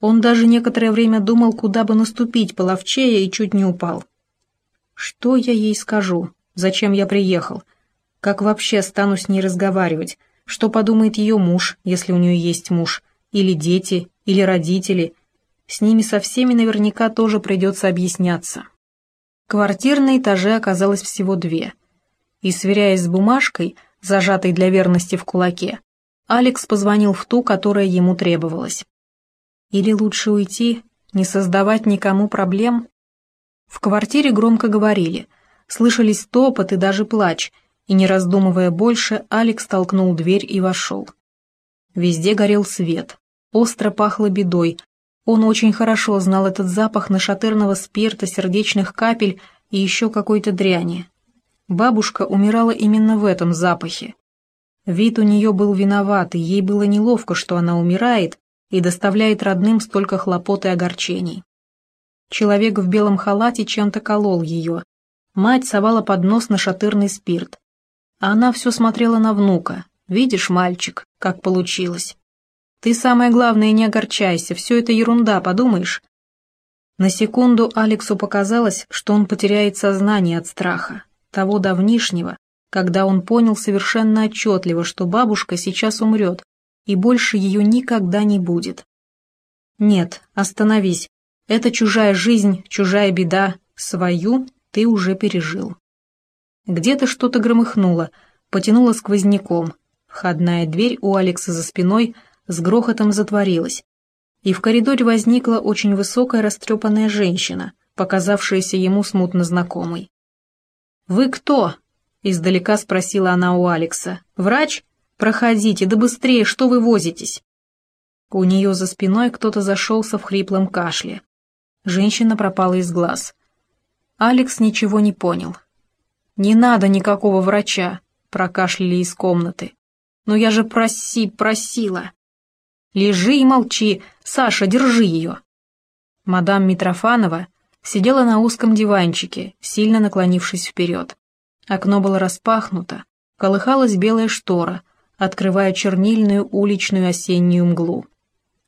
Он даже некоторое время думал, куда бы наступить половчее, и чуть не упал. Что я ей скажу? Зачем я приехал? Как вообще стану с ней разговаривать? Что подумает ее муж, если у нее есть муж? Или дети? Или родители? С ними со всеми наверняка тоже придется объясняться. Квартир на этаже оказалось всего две. И, сверяясь с бумажкой, зажатой для верности в кулаке, Алекс позвонил в ту, которая ему требовалась. Или лучше уйти, не создавать никому проблем? В квартире громко говорили, слышались топот и даже плач, и, не раздумывая больше, Алекс толкнул дверь и вошел. Везде горел свет, остро пахло бедой, он очень хорошо знал этот запах нашатырного спирта, сердечных капель и еще какой-то дряни. Бабушка умирала именно в этом запахе. Вид у нее был виноватый, ей было неловко, что она умирает и доставляет родным столько хлопот и огорчений. Человек в белом халате чем-то колол ее. Мать совала под нос нашатырный спирт. А она все смотрела на внука. «Видишь, мальчик, как получилось?» Ты самое главное не огорчайся, все это ерунда, подумаешь?» На секунду Алексу показалось, что он потеряет сознание от страха, того давнишнего, когда он понял совершенно отчетливо, что бабушка сейчас умрет, и больше ее никогда не будет. «Нет, остановись. Это чужая жизнь, чужая беда. Свою ты уже пережил». Где-то что-то громыхнуло, потянуло сквозняком. Входная дверь у Алекса за спиной – с грохотом затворилась, и в коридоре возникла очень высокая растрепанная женщина, показавшаяся ему смутно знакомой. «Вы кто?» — издалека спросила она у Алекса. «Врач? Проходите, да быстрее, что вы возитесь?» У нее за спиной кто-то зашелся в хриплом кашле. Женщина пропала из глаз. Алекс ничего не понял. «Не надо никакого врача», — прокашляли из комнаты. «Но я же проси, просила». «Лежи и молчи! Саша, держи ее!» Мадам Митрофанова сидела на узком диванчике, сильно наклонившись вперед. Окно было распахнуто, колыхалась белая штора, открывая чернильную уличную осеннюю мглу.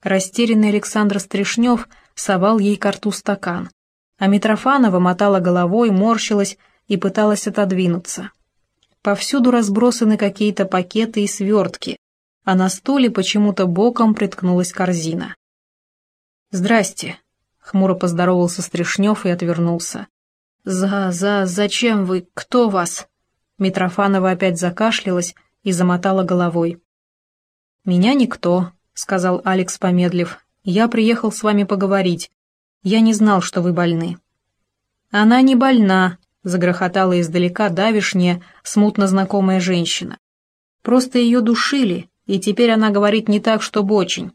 Растерянный Александр Стришнев совал ей к рту стакан, а Митрофанова мотала головой, морщилась и пыталась отодвинуться. Повсюду разбросаны какие-то пакеты и свертки, а на стуле почему-то боком приткнулась корзина. «Здрасте», — хмуро поздоровался Стришнев и отвернулся. «За... за... зачем вы? Кто вас?» Митрофанова опять закашлялась и замотала головой. «Меня никто», — сказал Алекс, помедлив. «Я приехал с вами поговорить. Я не знал, что вы больны». «Она не больна», — загрохотала издалека давишняя, смутно знакомая женщина. «Просто ее душили, и теперь она говорит не так, чтобы очень.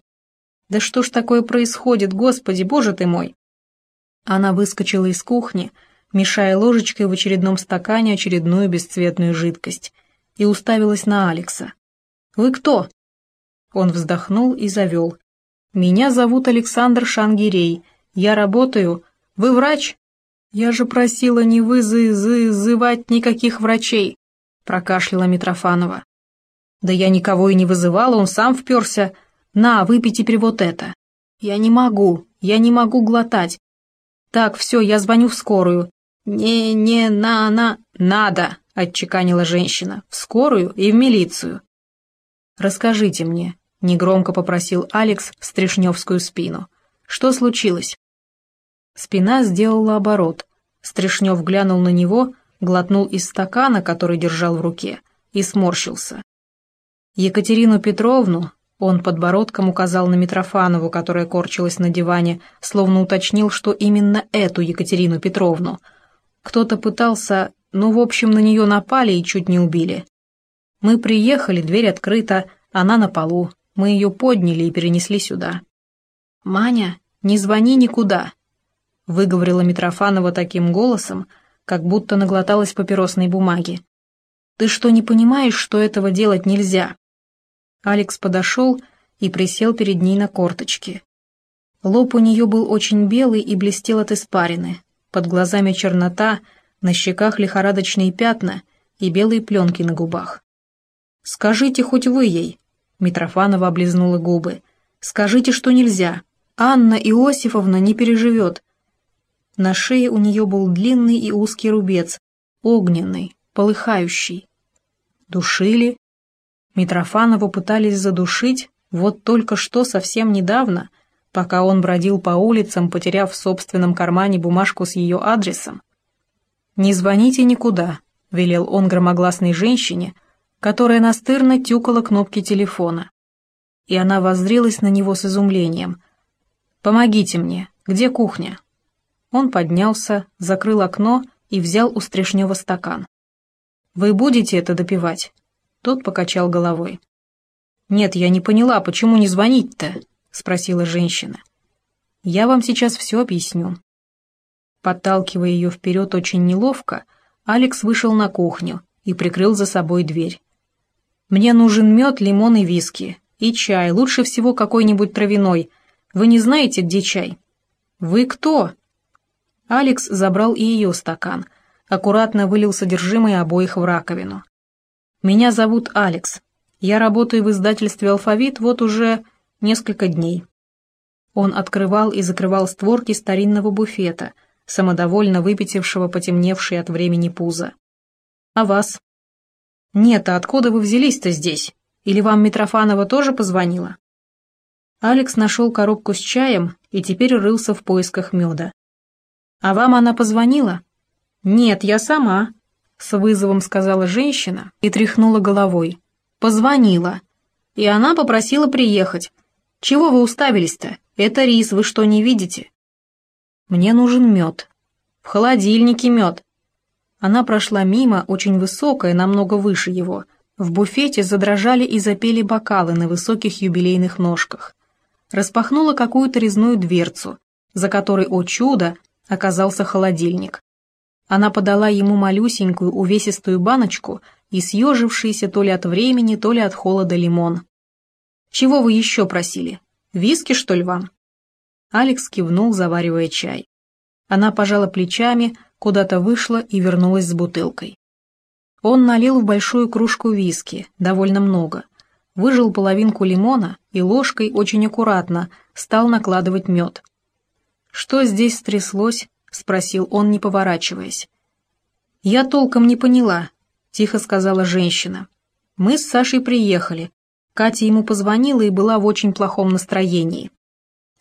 Да что ж такое происходит, господи, боже ты мой!» Она выскочила из кухни, мешая ложечкой в очередном стакане очередную бесцветную жидкость, и уставилась на Алекса. «Вы кто?» Он вздохнул и завел. «Меня зовут Александр Шангирей. Я работаю. Вы врач?» «Я же просила не вызывать никаких врачей», — прокашляла Митрофанова. Да я никого и не вызывала, он сам вперся. На, выпей теперь вот это. Я не могу, я не могу глотать. Так, все, я звоню в скорую. Не, не, на, на, надо, отчеканила женщина. В скорую и в милицию. Расскажите мне, негромко попросил Алекс в Стришневскую спину. Что случилось? Спина сделала оборот. Стришнев глянул на него, глотнул из стакана, который держал в руке, и сморщился. Екатерину Петровну, он подбородком указал на Митрофанову, которая корчилась на диване, словно уточнил, что именно эту Екатерину Петровну. Кто-то пытался, ну, в общем, на нее напали и чуть не убили. Мы приехали, дверь открыта, она на полу. Мы ее подняли и перенесли сюда. «Маня, не звони никуда», — выговорила Митрофанова таким голосом, как будто наглоталась папиросной бумаги. «Ты что, не понимаешь, что этого делать нельзя?» Алекс подошел и присел перед ней на корточки. Лоб у нее был очень белый и блестел от испарины. Под глазами чернота, на щеках лихорадочные пятна и белые пленки на губах. «Скажите хоть вы ей», — Митрофанова облизнула губы, — «скажите, что нельзя. Анна Иосифовна не переживет. На шее у нее был длинный и узкий рубец, огненный, полыхающий. Душили. Митрофанову пытались задушить, вот только что совсем недавно, пока он бродил по улицам, потеряв в собственном кармане бумажку с ее адресом. «Не звоните никуда», — велел он громогласной женщине, которая настырно тюкала кнопки телефона. И она воззрелась на него с изумлением. «Помогите мне, где кухня?» Он поднялся, закрыл окно и взял у Стрешнева стакан. «Вы будете это допивать?» Тот покачал головой. «Нет, я не поняла, почему не звонить-то?» — спросила женщина. «Я вам сейчас все объясню». Подталкивая ее вперед очень неловко, Алекс вышел на кухню и прикрыл за собой дверь. «Мне нужен мед, лимон и виски. И чай, лучше всего какой-нибудь травяной. Вы не знаете, где чай?» «Вы кто?» Алекс забрал и ее стакан, аккуратно вылил содержимое обоих в раковину. «Меня зовут Алекс. Я работаю в издательстве «Алфавит» вот уже несколько дней». Он открывал и закрывал створки старинного буфета — самодовольно выпятившего потемневший от времени пузо. «А вас?» «Нет, а откуда вы взялись-то здесь? Или вам Митрофанова тоже позвонила?» Алекс нашел коробку с чаем и теперь рылся в поисках меда. «А вам она позвонила?» «Нет, я сама», — с вызовом сказала женщина и тряхнула головой. «Позвонила. И она попросила приехать. Чего вы уставились-то? Это рис, вы что, не видите?» Мне нужен мед. В холодильнике мед. Она прошла мимо, очень высокая, намного выше его. В буфете задрожали и запели бокалы на высоких юбилейных ножках. Распахнула какую-то резную дверцу, за которой, о чудо, оказался холодильник. Она подала ему малюсенькую увесистую баночку и съежившийся то ли от времени, то ли от холода лимон. «Чего вы еще просили? Виски, что ли, вам?» Алекс кивнул, заваривая чай. Она пожала плечами, куда-то вышла и вернулась с бутылкой. Он налил в большую кружку виски, довольно много, выжил половинку лимона и ложкой очень аккуратно стал накладывать мед. «Что здесь стряслось?» — спросил он, не поворачиваясь. «Я толком не поняла», — тихо сказала женщина. «Мы с Сашей приехали. Катя ему позвонила и была в очень плохом настроении.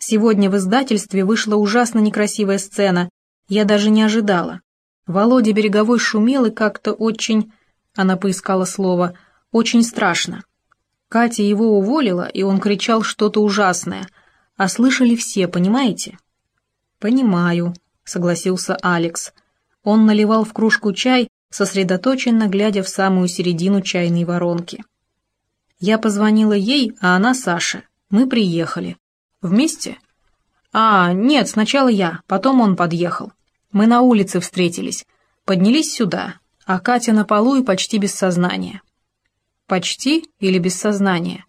Сегодня в издательстве вышла ужасно некрасивая сцена. Я даже не ожидала. Володя Береговой шумел и как-то очень... Она поискала слово. Очень страшно. Катя его уволила, и он кричал что-то ужасное. А слышали все, понимаете? «Понимаю», — согласился Алекс. Он наливал в кружку чай, сосредоточенно глядя в самую середину чайной воронки. Я позвонила ей, а она Саше. Мы приехали. Вместе? А, нет, сначала я, потом он подъехал. Мы на улице встретились. Поднялись сюда, а Катя на полу и почти без сознания. Почти или без сознания?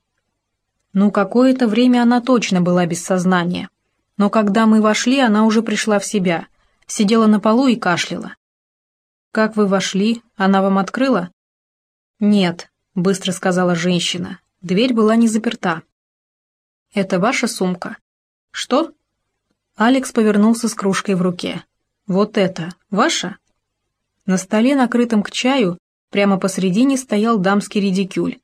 Ну, какое-то время она точно была без сознания. Но когда мы вошли, она уже пришла в себя. Сидела на полу и кашляла. «Как вы вошли? Она вам открыла?» «Нет», — быстро сказала женщина. Дверь была не заперта. «Это ваша сумка?» «Что?» Алекс повернулся с кружкой в руке. «Вот это ваша?» На столе, накрытом к чаю, прямо посредине стоял дамский редикюль.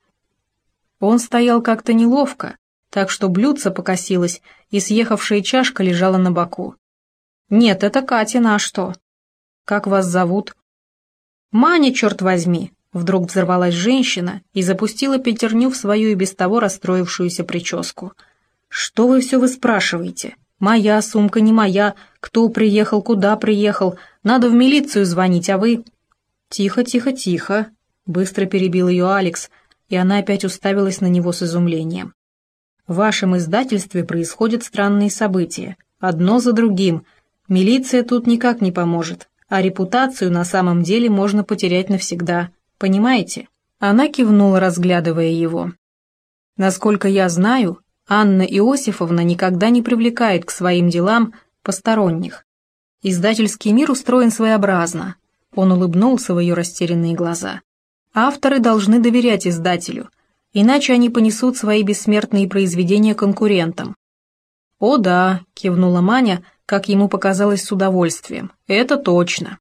Он стоял как-то неловко, так что блюдце покосилось, и съехавшая чашка лежала на боку. «Нет, это Катина, а что?» «Как вас зовут?» «Маня, черт возьми!» Вдруг взорвалась женщина и запустила пятерню в свою и без того расстроившуюся прическу – «Что вы все выспрашиваете? Моя сумка, не моя, кто приехал, куда приехал, надо в милицию звонить, а вы...» «Тихо, тихо, тихо», — быстро перебил ее Алекс, и она опять уставилась на него с изумлением. «В вашем издательстве происходят странные события, одно за другим. Милиция тут никак не поможет, а репутацию на самом деле можно потерять навсегда. Понимаете?» Она кивнула, разглядывая его. «Насколько я знаю, Анна Иосифовна никогда не привлекает к своим делам посторонних. Издательский мир устроен своеобразно. Он улыбнулся в ее растерянные глаза. Авторы должны доверять издателю, иначе они понесут свои бессмертные произведения конкурентам. «О да», — кивнула Маня, как ему показалось с удовольствием, — «это точно».